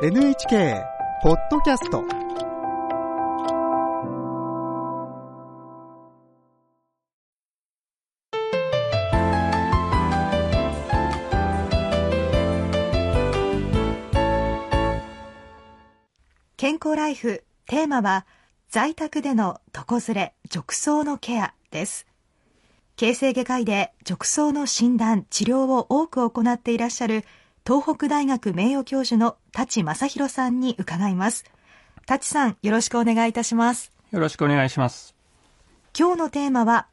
NHK ポッドキャスト。健康ライフテーマは在宅での床ずれ褥瘡のケアです。形成外科医で褥瘡の診断治療を多く行っていらっしゃる東北大学名誉教授の舘正弘さんに伺います。舘さんよろしくお願いいたします。よろしくお願いします。今日のテーマは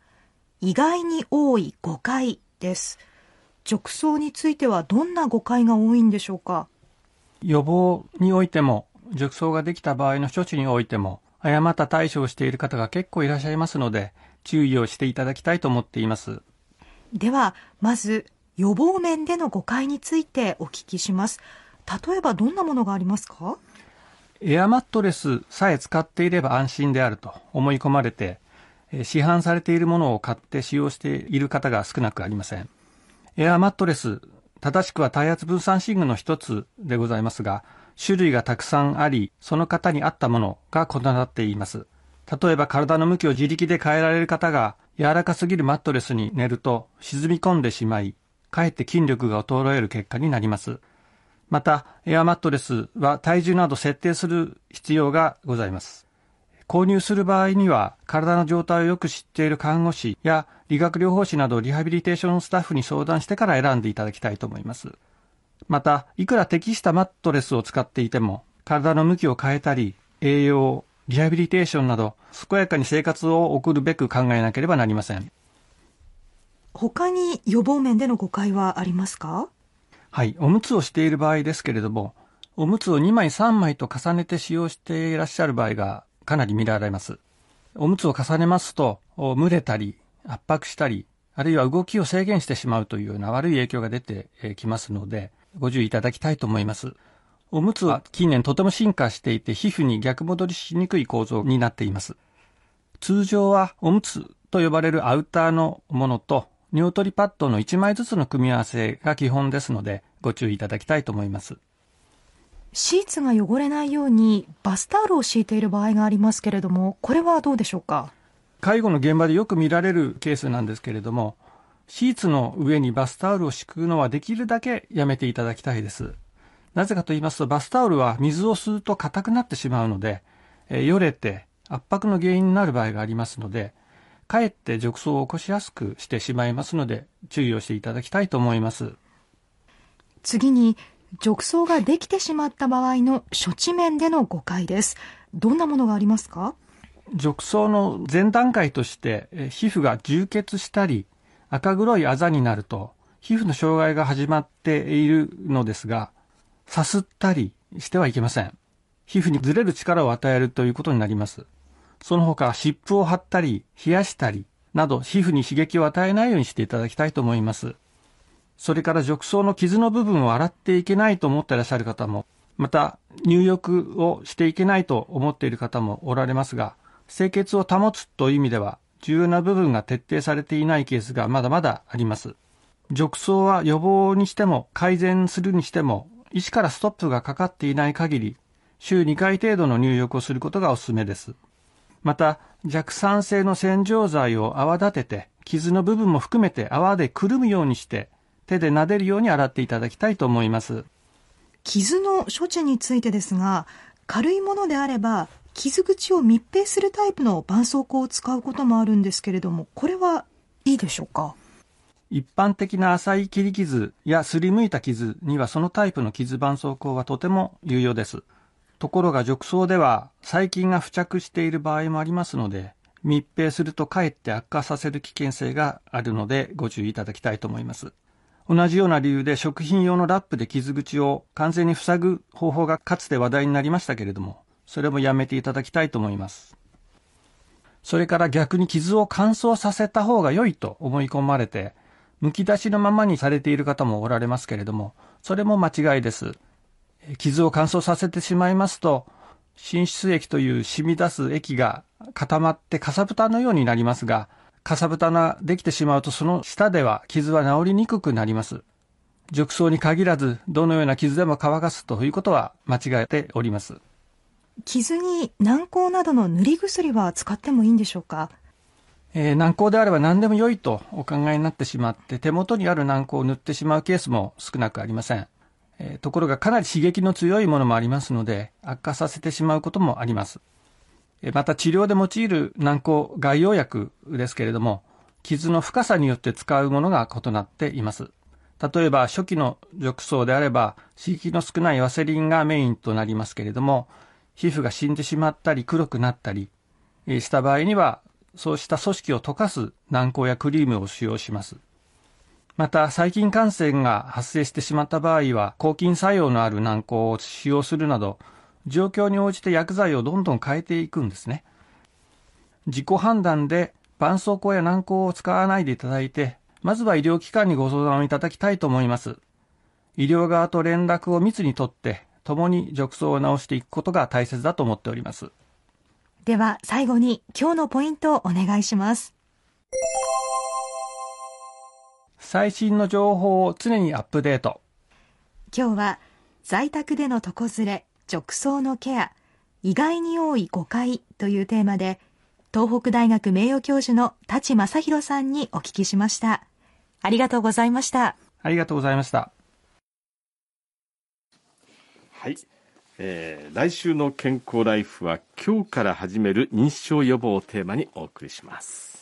意外に多い誤解です。褥瘡についてはどんな誤解が多いんでしょうか？予防においても褥瘡ができた場合の処置においても誤った対処をしている方が結構いらっしゃいますので注意をしていただきたいと思っています。ではまず予防面での誤解についてお聞きします。例えばどんなものがありますか？エアマットレスさえ使っていれば安心であると思い込まれて市販されているものを買って使用している方が少なくありません。エアマットレス正しくは体圧分散寝具の一つでございますが種類がたくさんあり、その方に合ったものが異なっています。例えば体の向きを自力で変えられる方が柔らかすぎるマットレスに寝ると沈み込んでしまい、かえって筋力が衰える結果になります。また、エアマットレスは体重など設定する必要がございます。購入する場合には、体の状態をよく知っている看護師や理学療法士などリハビリテーションスタッフに相談してから選んでいただきたいと思います。また、いくら適したマットレスを使っていても、体の向きを変えたり、栄養、リハビリテーションなど、健やかに生活を送るべく考えなければなりません。他に予防面での誤解はありますか？はい、おむつをしている場合ですけれども、おむつを2枚3枚と重ねて使用していらっしゃる場合がかなり見られます。おむつを重ねますと、蒸れたり、圧迫したり、あるいは動きを制限してしまうというような悪い影響が出てきますので、ご注意いただきたいと思います。おむつは近年とても進化していて皮膚に逆戻りしにくい構造になっています。通常はおむつと呼ばれるアウターのものと尿取りパッドの1枚ずつの組み合わせが基本ですのでご注意いただきたいと思います。シーツが汚れないようにバスタオルを敷いている場合がありますけれども、これはどうでしょうか？介護の現場でよく見られるケースなんですけれども、シーツの上にバスタオルを敷くのはできるだけやめていただきたいです。なぜかと言いますと、バスタオルは水を吸うと硬くなってしまうので、えー、よれて圧迫の原因になる場合がありますので、かえって褥瘡を起こしやすくしてしまいますので、注意をしていただきたいと思います。次に、褥瘡ができてしまった場合の処置面での誤解です。どんなものがありますか？褥瘡の前段階として、皮膚が充血したり、赤黒いあざになると皮膚の障害が始まっているのですが、さすったりしてはいけません。皮膚にずれる力を与えるということになります。その他、湿布を貼ったり、冷やしたり、など皮膚に刺激を与えないようにしていただきたいと思います。それから褥瘡の傷の部分を洗っていけないと思ってらっしゃる方も、また入浴をしていけないと思っている方もおられますが、清潔を保つという意味では重要な部分が徹底されていないケースがまだまだあります。褥瘡は予防にしても改善するにしても医師からストップがかかっていない限り週2回程度の入浴をすることがおすすめです。また弱酸性の洗浄剤を泡立てて傷の部分も含めて泡でくるむようにして手で撫でるように洗っていただきたいと思います。傷の処置についてですが軽いものであれば傷口を密閉するタイプの絆創膏を使うこともあるんですけれども、これはいいでしょうか？一般的な浅い切り傷やすりむいた傷にはそのタイプの傷絆創膏はとても有用です。ところが褥瘡では細菌が付着している場合もありますので、密閉するとかえって悪化させる危険性があるのでご注意いただきたいと思います。同じような理由で食品用のラップで傷口を完全に塞ぐ方法がかつて話題になりましたけれども、それもやめていただきたいと思います。それから逆に傷を乾燥させた方が良いと思い込まれて、剥き出しのままにされている方もおられますけれども、それも間違いです。傷を乾燥させてしまいますと、浸出液という染み出す液が固まってかさぶたのようになりますが、かさぶたができてしまうとその下では傷は治りにくくなります。褥瘡に限らず、どのような傷でも乾かすということは間違えております。傷に軟膏などの塗り薬は使ってもいいんでしょうか？えー、軟膏であれば何でも良いとお考えになってしまって、手元にある軟膏を塗ってしまうケースも少なくありません。え、ところがかなり刺激の強いものもありますので、悪化させてしまうこともあります。また治療で用いる軟膏外用薬ですけれども、傷の深さによって使うものが異なっています。例えば初期の褥瘡であれば刺激の少ないワセリンがメインとなりますけれども、皮膚が死んでしまったり黒くなったりした場合には、そうした組織を溶かす軟膏やクリームを使用します。また、細菌感染が発生してしまった場合は、抗菌作用のある軟膏を使用するなど、状況に応じて薬剤をどんどん変えていくんですね。自己判断で絆創膏や軟膏を使わないでいただいて、まずは医療機関にご相談をいただきたいと思います。医療側と連絡を密にとって、共に褥瘡を治していくことが大切だと思っております。では最後に今日のポイントをお願いします。最新の情報を常にアップデート。今日は在宅での床ずれ、褥瘡のケア、意外に多い誤解というテーマで、東北大学名誉教授の立正弘さんにお聞きしました。ありがとうございました。ありがとうございました。はい。えー、来週の健康ライフは今日から始める認知症予防をテーマにお送りします。